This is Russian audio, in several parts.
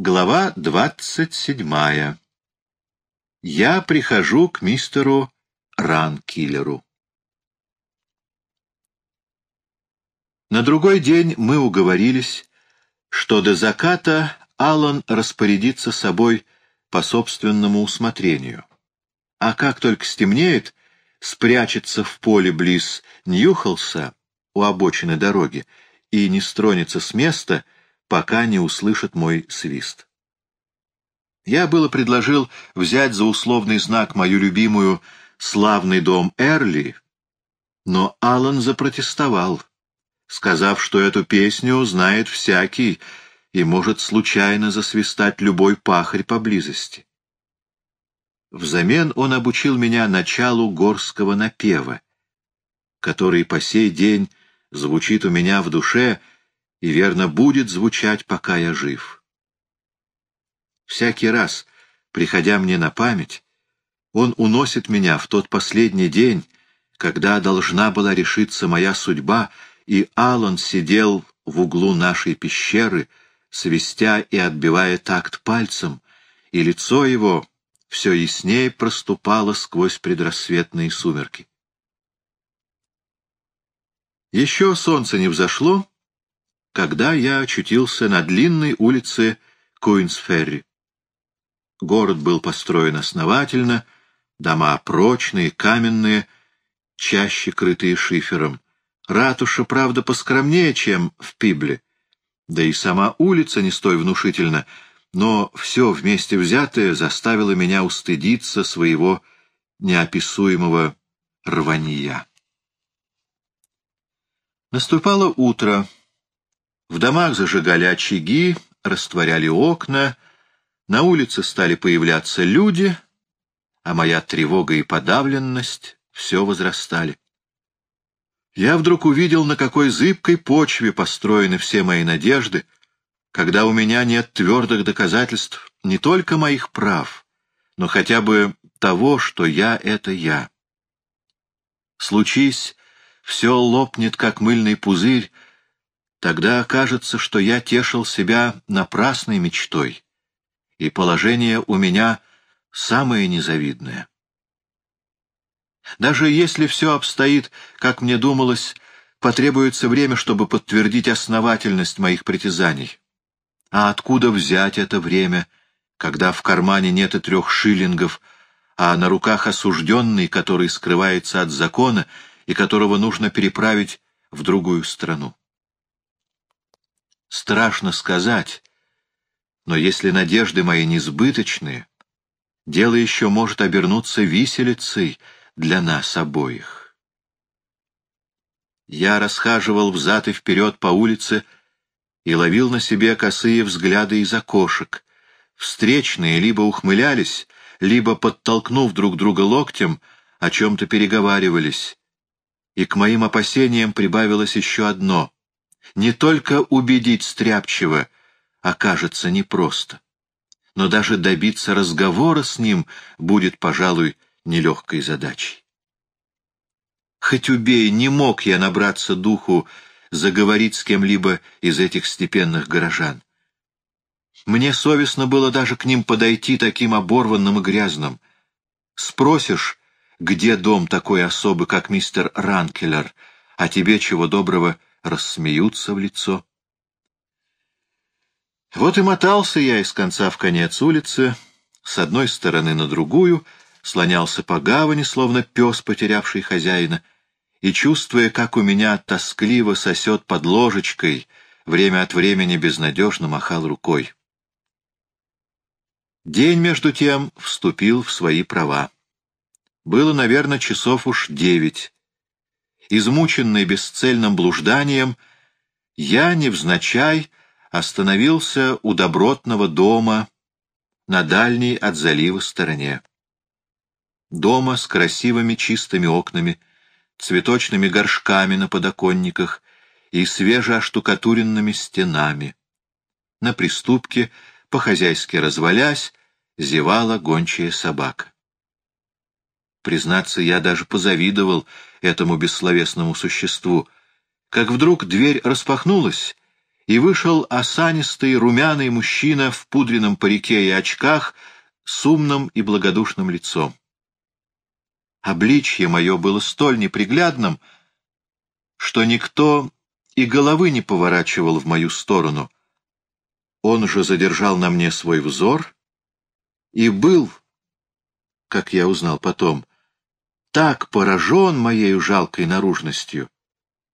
Глава двадцать седьмая. Я прихожу к мистеру Ранкиллеру. На другой день мы уговорились, что до заката Аллан распорядится собой по собственному усмотрению, а как только стемнеет, спрячется в поле близ Ньюхолса у обочины дороги и не стронется с места, пока не услышит мой свист. Я было предложил взять за условный знак мою любимую «Славный дом Эрли», но Аллан запротестовал, сказав, что эту песню знает всякий и может случайно засвистать любой пахарь поблизости. Взамен он обучил меня началу горского напева, который по сей день звучит у меня в душе и, верно, будет звучать, пока я жив. Всякий раз, приходя мне на память, он уносит меня в тот последний день, когда должна была решиться моя судьба, и Аллан сидел в углу нашей пещеры, свистя и отбивая такт пальцем, и лицо его все яснее проступало сквозь предрассветные сумерки. Еще солнце не взошло, когда я очутился на длинной улице Куинсферри. Город был построен основательно, дома прочные, каменные, чаще крытые шифером. Ратуша, правда, поскромнее, чем в Пибле, да и сама улица не столь внушительна — но все вместе взятое заставило меня устыдиться своего неописуемого рвания. Наступало утро. В домах зажигали очаги, растворяли окна, на улице стали появляться люди, а моя тревога и подавленность все возрастали. Я вдруг увидел, на какой зыбкой почве построены все мои надежды, когда у меня нет твердых доказательств не только моих прав, но хотя бы того, что я — это я. Случись, все лопнет, как мыльный пузырь, тогда окажется, что я тешил себя напрасной мечтой, и положение у меня самое незавидное. Даже если все обстоит, как мне думалось, потребуется время, чтобы подтвердить основательность моих притязаний. А откуда взять это время, когда в кармане нет и трех шиллингов, а на руках осужденный, который скрывается от закона и которого нужно переправить в другую страну? Страшно сказать, но если надежды мои несбыточные, дело еще может обернуться виселицей для нас обоих. Я расхаживал взад и вперед по улице, и ловил на себе косые взгляды из окошек. Встречные либо ухмылялись, либо, подтолкнув друг друга локтем, о чем-то переговаривались. И к моим опасениям прибавилось еще одно. Не только убедить Стряпчего окажется непросто, но даже добиться разговора с ним будет, пожалуй, нелегкой задачей. Хоть убей, не мог я набраться духу заговорить с кем-либо из этих степенных горожан. Мне совестно было даже к ним подойти таким оборванным и грязным. Спросишь, где дом такой особы, как мистер Ранкеллер, а тебе, чего доброго, рассмеются в лицо. Вот и мотался я из конца в конец улицы, с одной стороны на другую, слонялся по гавани, словно пес, потерявший хозяина, и, чувствуя, как у меня тоскливо сосет под ложечкой, время от времени безнадежно махал рукой. День, между тем, вступил в свои права. Было, наверное, часов уж девять. Измученный бесцельным блужданием, я, невзначай, остановился у добротного дома на дальней от залива стороне. Дома с красивыми чистыми окнами — цветочными горшками на подоконниках и свежеоштукатуренными стенами. На приступке, по-хозяйски развалясь, зевала гончая собака. Признаться, я даже позавидовал этому бессловесному существу, как вдруг дверь распахнулась, и вышел осанистый, румяный мужчина в пудренном парике и очках с умным и благодушным лицом. Обличье мое было столь неприглядным, что никто и головы не поворачивал в мою сторону. Он же задержал на мне свой взор и был, как я узнал потом, так поражен моей жалкой наружностью,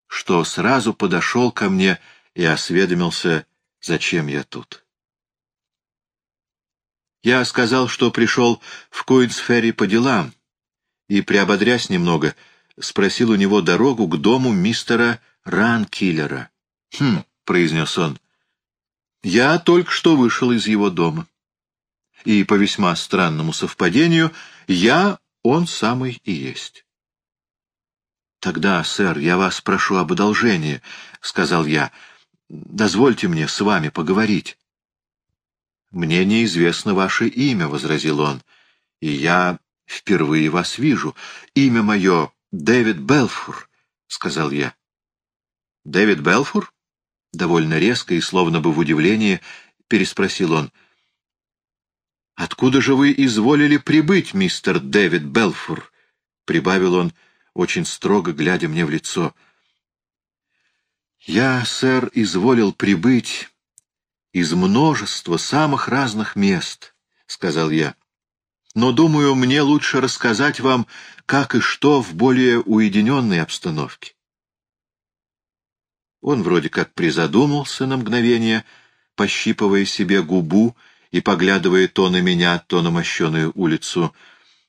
что сразу подошел ко мне и осведомился, зачем я тут. Я сказал, что пришел в Куинсферри по делам, и, приободрясь немного, спросил у него дорогу к дому мистера Ранкиллера. «Хм», — произнес он, — «я только что вышел из его дома. И по весьма странному совпадению я он самый и есть». «Тогда, сэр, я вас прошу об одолжении», — сказал я, — Дозвольте мне с вами поговорить. «Мне неизвестно ваше имя», — возразил он, — «и я впервые вас вижу. Имя мое Дэвид Белфур», — сказал я. «Дэвид Белфур?» — довольно резко и словно бы в удивлении переспросил он. «Откуда же вы изволили прибыть, мистер Дэвид Белфур?» — прибавил он, очень строго глядя мне в лицо. Я, сэр, изволил прибыть из множества самых разных мест, — сказал я. Но, думаю, мне лучше рассказать вам, как и что в более уединенной обстановке. Он вроде как призадумался на мгновение, пощипывая себе губу и поглядывая то на меня, то на мощеную улицу.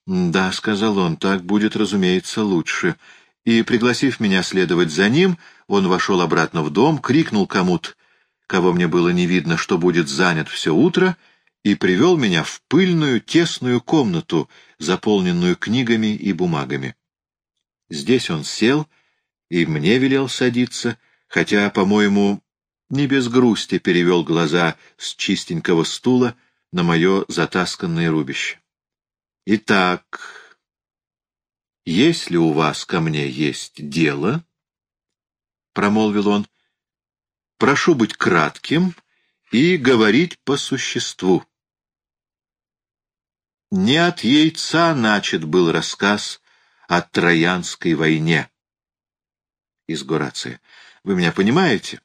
«Да», — сказал он, — «так будет, разумеется, лучше». И, пригласив меня следовать за ним, — он вошел обратно в дом, крикнул кому-то, кого мне было не видно, что будет занят все утро, и привел меня в пыльную, тесную комнату, заполненную книгами и бумагами. Здесь он сел и мне велел садиться, хотя, по-моему, не без грусти перевел глаза с чистенького стула на мое затасканное рубище. «Итак, если у вас ко мне есть дело...» промолвил он, — прошу быть кратким и говорить по существу. Не от яйца начат был рассказ о Троянской войне. Из Горация. Вы меня понимаете? —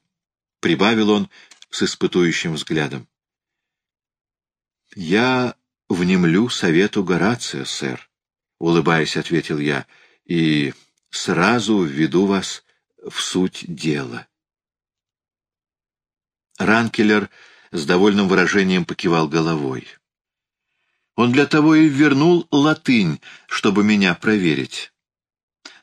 прибавил он с испытующим взглядом. — Я внемлю совету Горация, сэр, — улыбаясь, ответил я, — и сразу введу вас в суть дела. Ранкелер с довольным выражением покивал головой. Он для того и вернул латынь, чтобы меня проверить.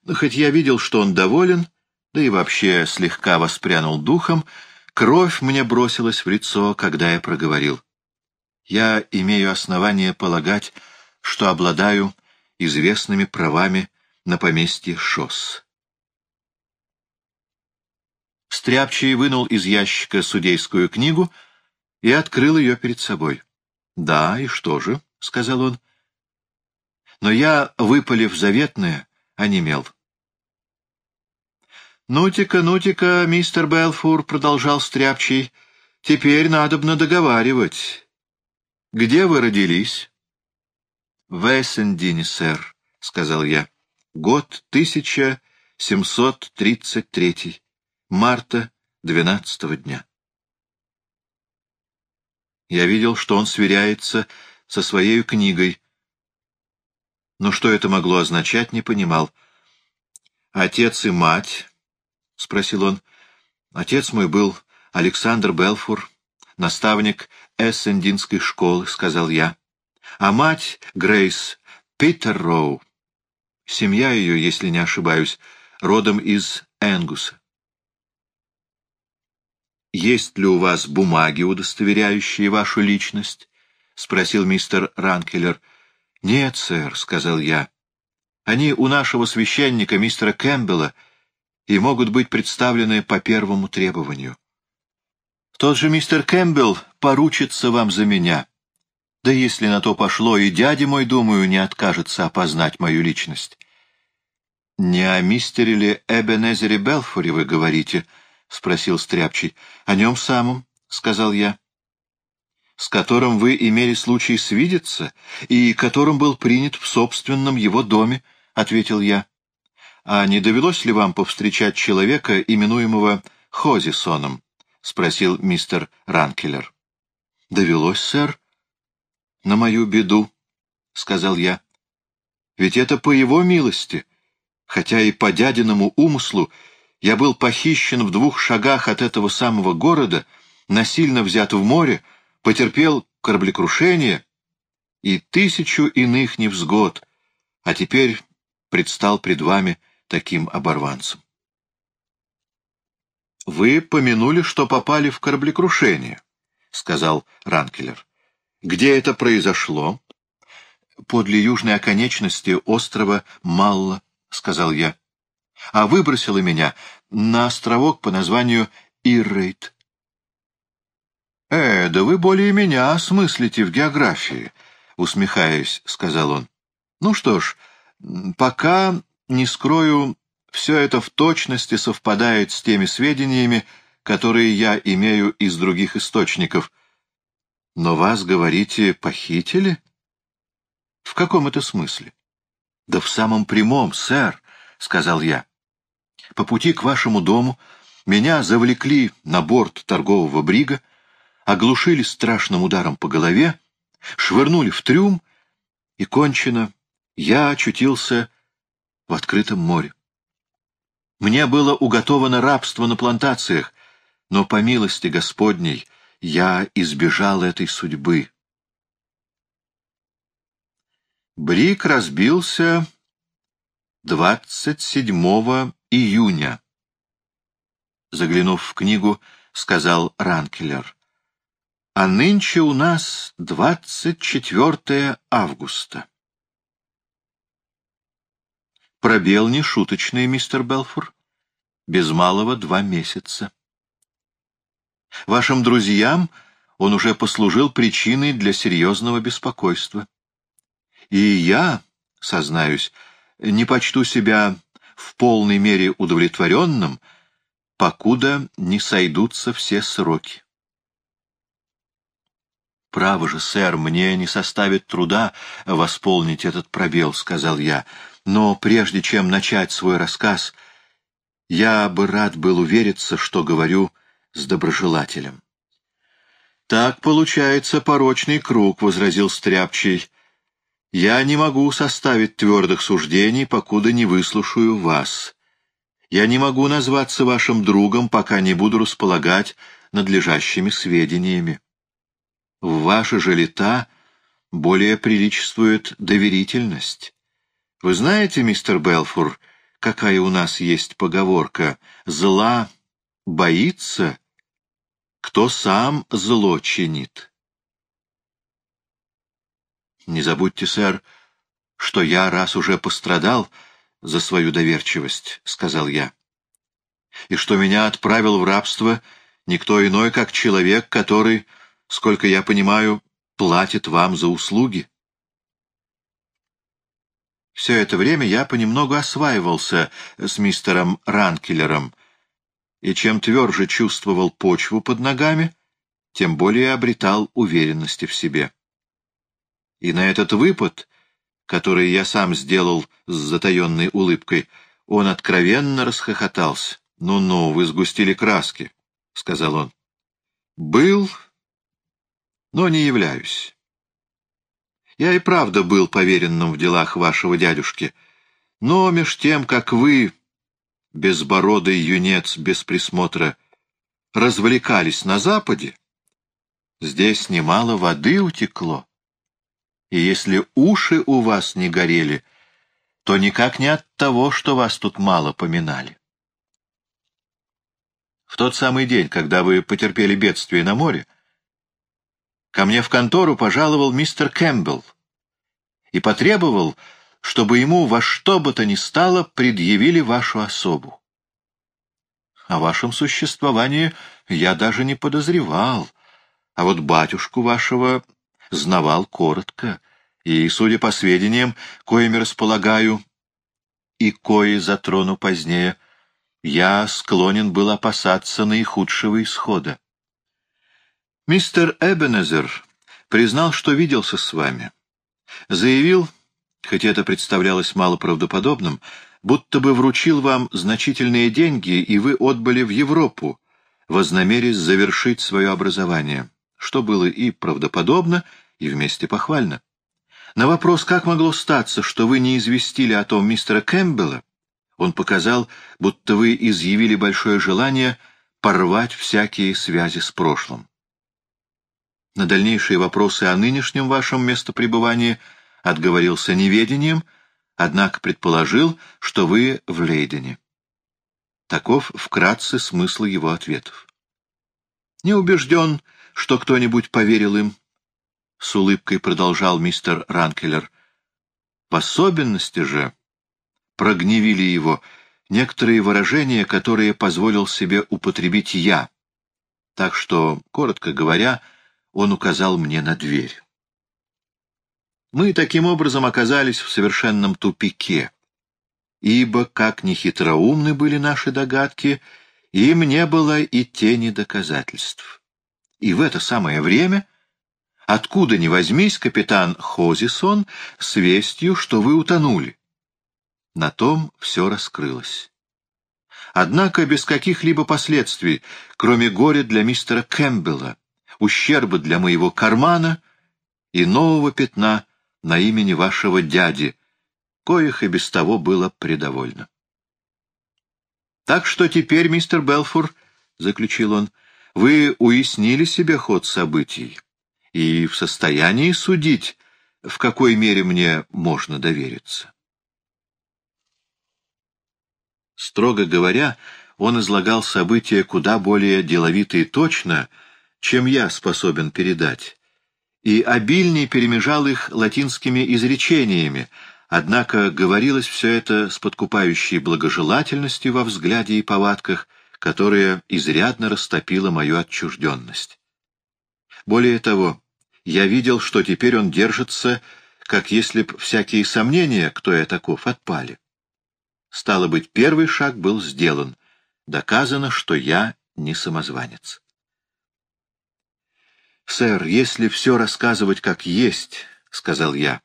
Но хоть я видел, что он доволен, да и вообще слегка воспрянул духом, кровь мне бросилась в лицо, когда я проговорил. Я имею основание полагать, что обладаю известными правами на поместье Шосс. Стряпчий вынул из ящика судейскую книгу и открыл ее перед собой. — Да, и что же? — сказал он. Но я, выпалив заветное, онемел. «Ну-тика, ну-тика, мистер Белфур», — продолжал Стряпчий, — «теперь надобно договаривать. Где вы родились?» «В Эссендине, сэр», — сказал я. «Год тысяча семьсот тридцать третий марта двенадцатого дня. Я видел, что он сверяется со своей книгой, но что это могло означать, не понимал. «Отец и мать?» — спросил он. «Отец мой был Александр Белфур, наставник Эссендинской школы», — сказал я. «А мать — Грейс Питер Роу. Семья ее, если не ошибаюсь, родом из Энгуса. «Есть ли у вас бумаги, удостоверяющие вашу личность?» — спросил мистер Ранкеллер. «Нет, сэр», — сказал я. «Они у нашего священника, мистера Кэмпбелла, и могут быть представлены по первому требованию. Тот же мистер Кэмпбелл поручится вам за меня. Да если на то пошло, и дядя мой, думаю, не откажется опознать мою личность». «Не о мистере ли Эбенезере Белфоре вы говорите?» — спросил Стряпчий. — О нем самом, — сказал я. — С которым вы имели случай свидеться и которым был принят в собственном его доме, — ответил я. — А не довелось ли вам повстречать человека, именуемого Хозисоном? — спросил мистер Ранкеллер. — Довелось, сэр. — На мою беду, — сказал я. — Ведь это по его милости, хотя и по дядиному умыслу я был похищен в двух шагах от этого самого города, насильно взят в море, потерпел кораблекрушение и тысячу иных невзгод, а теперь предстал пред вами таким оборванцем. «Вы помянули, что попали в кораблекрушение», — сказал Ранкелер. «Где это произошло?» «Подле южной оконечности острова Малла», — сказал я а выбросила меня на островок по названию Иррейт. — Э, да вы более меня осмыслите в географии, — усмехаясь, сказал он. — Ну что ж, пока, не скрою, все это в точности совпадает с теми сведениями, которые я имею из других источников. Но вас, говорите, похитили? В каком это смысле? Да в самом прямом, сэр, — сказал я. По пути к вашему дому меня завлекли на борт торгового брига, оглушили страшным ударом по голове, швырнули в трюм, и кончено я очутился в открытом море. Мне было уготовано рабство на плантациях, но по милости Господней я избежал этой судьбы. Брик разбился 27 июня. Заглянув в книгу, сказал Ранкелер. А нынче у нас 24 августа. Пробел не шуточный, мистер Белфур. Без малого два месяца. Вашим друзьям он уже послужил причиной для серьезного беспокойства. И я, сознаюсь, не почту себя в полной мере удовлетворенным, покуда не сойдутся все сроки. «Право же, сэр, мне не составит труда восполнить этот пробел», — сказал я, — «но прежде чем начать свой рассказ, я бы рад был увериться, что говорю с доброжелателем». «Так получается порочный круг», — возразил Стряпчий. Я не могу составить твердых суждений, покуда не выслушаю вас. Я не могу назваться вашим другом, пока не буду располагать надлежащими сведениями. В ваши же лета более приличествует доверительность. Вы знаете, мистер Белфур, какая у нас есть поговорка «Зла боится, кто сам зло чинит». Не забудьте, сэр, что я раз уже пострадал за свою доверчивость, — сказал я, — и что меня отправил в рабство никто иной, как человек, который, сколько я понимаю, платит вам за услуги. Все это время я понемногу осваивался с мистером Ранкелером, и чем тверже чувствовал почву под ногами, тем более обретал уверенности в себе. И на этот выпад, который я сам сделал с затаенной улыбкой, он откровенно расхохотался. «Ну-ну, вы сгустили краски», — сказал он. «Был, но не являюсь. Я и правда был поверенным в делах вашего дядюшки, но меж тем, как вы, безбородый юнец без присмотра, развлекались на Западе, здесь немало воды утекло и если уши у вас не горели, то никак не от того, что вас тут мало поминали. В тот самый день, когда вы потерпели бедствие на море, ко мне в контору пожаловал мистер Кэмпбелл и потребовал, чтобы ему во что бы то ни стало предъявили вашу особу. О вашем существовании я даже не подозревал, а вот батюшку вашего знавал коротко, и, судя по сведениям, коими располагаю, и кои затрону позднее, я склонен был опасаться наихудшего исхода. Мистер Эбенезер признал, что виделся с вами. Заявил, хоть это представлялось малоправдоподобным, будто бы вручил вам значительные деньги, и вы отбыли в Европу, вознамерясь завершить свое образование, что было и правдоподобно, и вместе похвально. На вопрос, как могло статься, что вы не известили о том мистера Кэмпбелла, он показал, будто вы изъявили большое желание порвать всякие связи с прошлым. На дальнейшие вопросы о нынешнем вашем местопребывании отговорился неведением, однако предположил, что вы в Лейдене. Таков вкратце смысл его ответов. Не убежден, что кто-нибудь поверил им, — с улыбкой продолжал мистер Ранкеллер. В особенности же прогневили его некоторые выражения, которые позволил себе употребить я. Так что, коротко говоря, он указал мне на дверь. Мы таким образом оказались в совершенном тупике, ибо, как нехитроумны были наши догадки, им не было и тени доказательств. И в это самое время, откуда ни возьмись, капитан Хозисон с вестью, что вы утонули. На том все раскрылось. Однако без каких-либо последствий, кроме горя для мистера Кэмпбелла, ущерба для моего кармана и нового пятна на имени вашего дяди, коих и без того было предовольно. Так что теперь, мистер Белфур, — заключил он, — вы уяснили себе ход событий и в состоянии судить, в какой мере мне можно довериться. Строго говоря, он излагал события куда более деловито и точно, чем я способен передать, и обильнее перемежал их латинскими изречениями, однако говорилось все это с подкупающей благожелательностью во взгляде и повадках, которая изрядно растопила мою отчужденность. Более того, я видел, что теперь он держится, как если б всякие сомнения, кто я таков, отпали. Стало быть, первый шаг был сделан. Доказано, что я не самозванец. «Сэр, если все рассказывать как есть, — сказал я,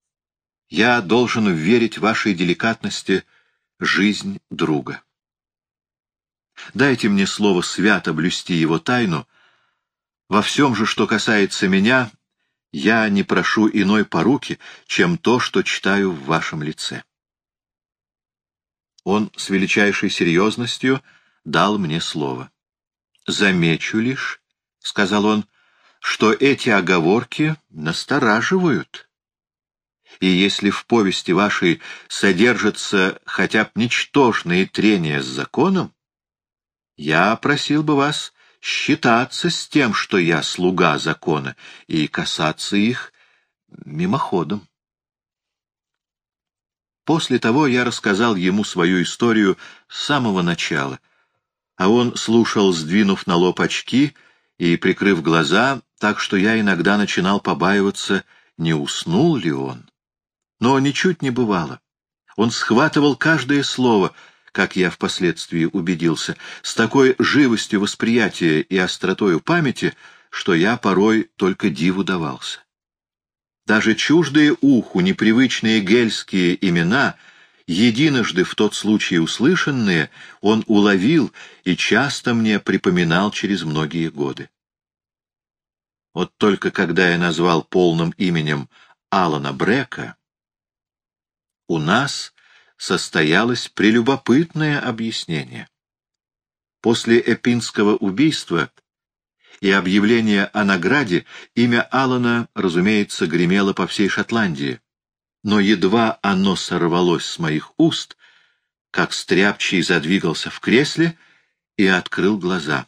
— я должен верить вашей деликатности жизнь друга. Дайте мне слово свято блюсти его тайну. Во всем же, что касается меня, я не прошу иной поруки, чем то, что читаю в вашем лице. Он с величайшей серьезностью дал мне слово. «Замечу лишь», — сказал он, — «что эти оговорки настораживают. И если в повести вашей содержатся хотя бы ничтожные трения с законом, я просил бы вас считаться с тем, что я слуга закона, и касаться их мимоходом. После того я рассказал ему свою историю с самого начала, а он слушал, сдвинув на лоб очки и прикрыв глаза, так что я иногда начинал побаиваться, не уснул ли он. Но ничуть не бывало. Он схватывал каждое слово, как я впоследствии убедился, с такой живостью восприятия и остротою памяти, что я порой только диву давался. Даже чуждые уху непривычные гельские имена, единожды в тот случай услышанные, он уловил и часто мне припоминал через многие годы. Вот только когда я назвал полным именем Алана Брека, у нас состоялось прелюбопытное объяснение. После Эпинского убийства и объявление о награде, имя Алана, разумеется, гремело по всей Шотландии. Но едва оно сорвалось с моих уст, как Стряпчий задвигался в кресле и открыл глаза.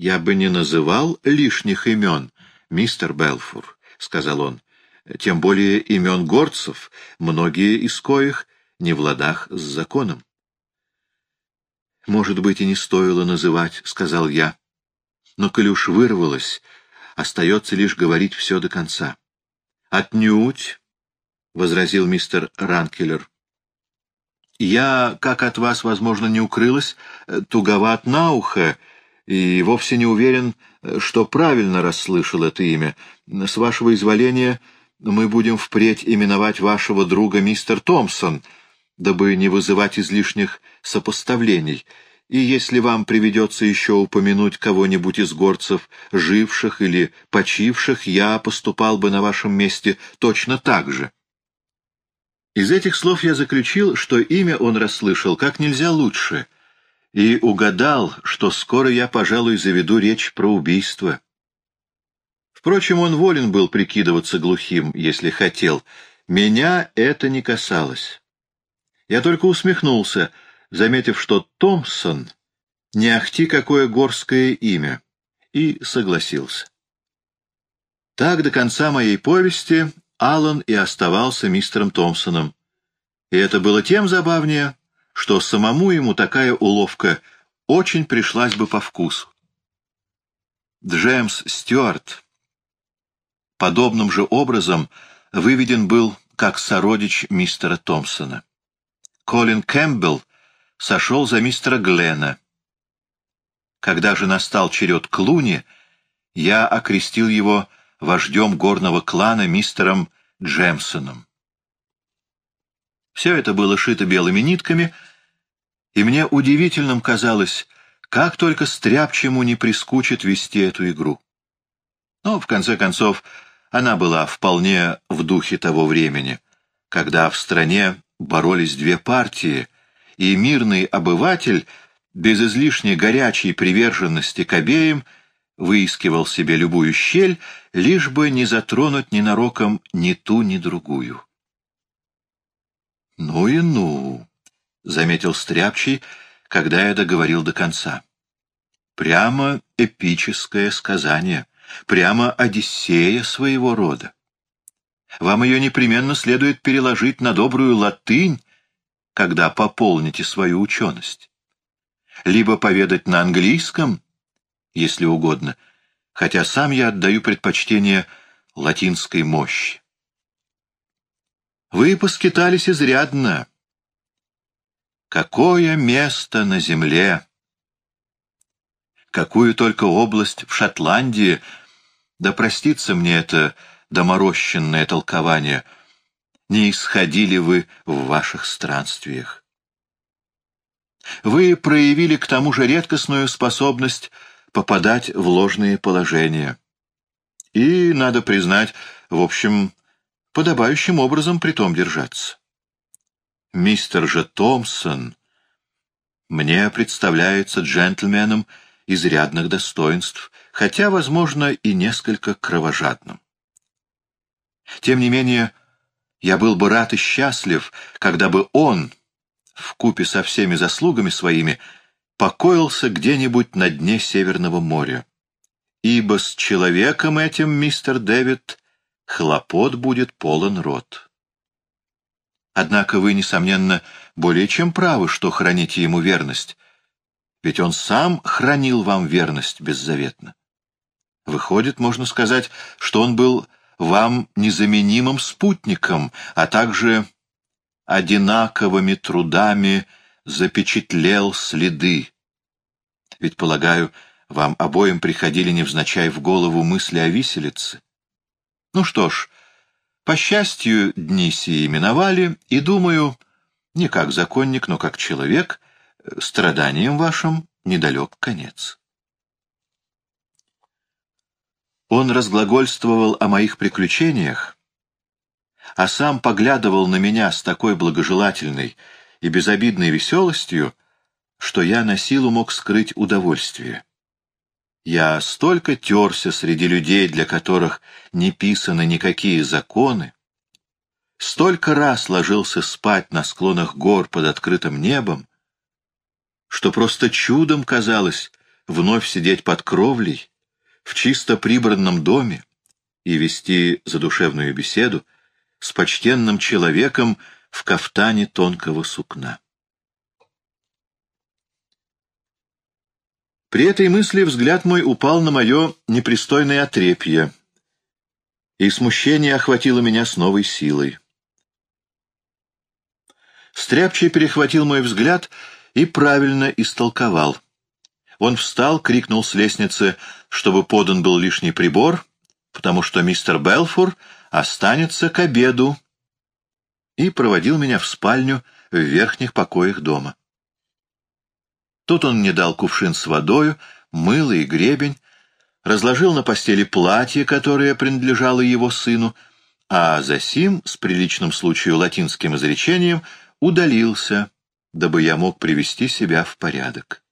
«Я бы не называл лишних имен, мистер Белфур», — сказал он, — «тем более имен горцев, многие из коих не в ладах с законом». «Может быть, и не стоило называть», — сказал я. Но, коль уж вырвалось, остается лишь говорить все до конца. — Отнюдь, — возразил мистер Ранкеллер. Я, как от вас, возможно, не укрылась, туговат на ухо и вовсе не уверен, что правильно расслышал это имя. С вашего изволения мы будем впредь именовать вашего друга мистер Томпсон, дабы не вызывать излишних сопоставлений. И если вам приведется еще упомянуть кого-нибудь из горцев, живших или почивших, я поступал бы на вашем месте точно так же. Из этих слов я заключил, что имя он расслышал как нельзя лучше, и угадал, что скоро я, пожалуй, заведу речь про убийство. Впрочем, он волен был прикидываться глухим, если хотел. Меня это не касалось. Я только усмехнулся, заметив, что Томпсон не ахти какое горское имя, и согласился. Так до конца моей повести Аллан и оставался мистером Томпсоном. И это было тем забавнее, что самому ему такая уловка очень пришлась бы по вкусу. Джеймс Стюарт подобным же образом выведен был как сородич мистера Томпсона. Колин Кэмпбелл сошел за мистера Глена. Когда же настал черед Клуни, я окрестил его вождем горного клана мистером Джемсоном. Все это было шито белыми нитками, и мне удивительным казалось, как только стряпчему не прискучит вести эту игру. Но, в конце концов, она была вполне в духе того времени, когда в стране боролись две партии, и мирный обыватель без излишней горячей приверженности к обеим выискивал себе любую щель, лишь бы не затронуть ненароком ни ту, ни другую. «Ну и ну», — заметил Стряпчий, когда я договорил до конца. «Прямо эпическое сказание» прямо Одиссея своего рода. Вам ее непременно следует переложить на добрую латынь, когда пополните свою ученость. Либо поведать на английском, если угодно, хотя сам я отдаю предпочтение латинской мощи. Вы поскитались изрядно. Какое место на земле! Какую только область в Шотландии да простится мне это доморощенное толкование. Не исходили вы в ваших странствиях. Вы проявили к тому же редкостную способность попадать в ложные положения. И, надо признать, в общем, подобающим образом при том держаться. Мистер же Томпсон мне представляется джентльменом изрядных достоинств, хотя, возможно, и несколько кровожадным. Тем не менее, я был бы рад и счастлив, когда бы он, в купе со всеми заслугами своими, покоился где-нибудь на дне Северного моря. Ибо с человеком этим, мистер Дэвид, хлопот будет полон рот. Однако вы, несомненно, более чем правы, что храните ему верность, ведь он сам хранил вам верность беззаветно. Выходит, можно сказать, что он был вам незаменимым спутником, а также одинаковыми трудами запечатлел следы. Ведь, полагаю, вам обоим приходили невзначай в голову мысли о виселице. Ну что ж, по счастью, дни сии именовали, и, думаю, не как законник, но как человек, страданием вашим недалек конец. Он разглагольствовал о моих приключениях, а сам поглядывал на меня с такой благожелательной и безобидной веселостью, что я на силу мог скрыть удовольствие. Я столько терся среди людей, для которых не писаны никакие законы, столько раз ложился спать на склонах гор под открытым небом, что просто чудом казалось вновь сидеть под кровлей в чисто прибранном доме и вести задушевную беседу с почтенным человеком в кафтане тонкого сукна. При этой мысли взгляд мой упал на мое непристойное отрепье, и смущение охватило меня с новой силой. Стряпчий перехватил мой взгляд и правильно истолковал. Он встал, крикнул с лестницы, чтобы подан был лишний прибор, потому что мистер Белфур останется к обеду, и проводил меня в спальню в верхних покоях дома. Тут он мне дал кувшин с водою, мыло и гребень, разложил на постели платье, которое принадлежало его сыну, а засим, с приличным случаю латинским изречением, удалился, дабы я мог привести себя в порядок.